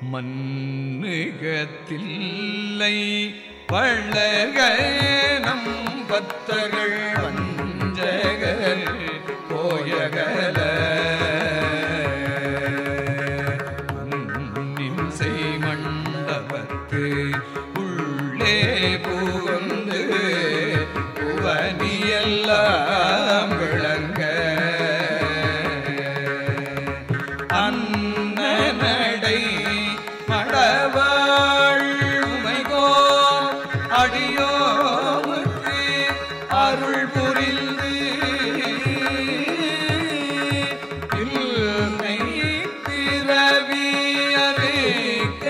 மன்னுகத்தில்லை பழகனம் பத்தர்கள் வஞ்சகல் போயகல நிம்சை மண்டபத்து உள்ளே புகந்து புவனியல்லா. அடியோருக்கு அருள் புரிந்து இல்லை பிறவி அறிக்க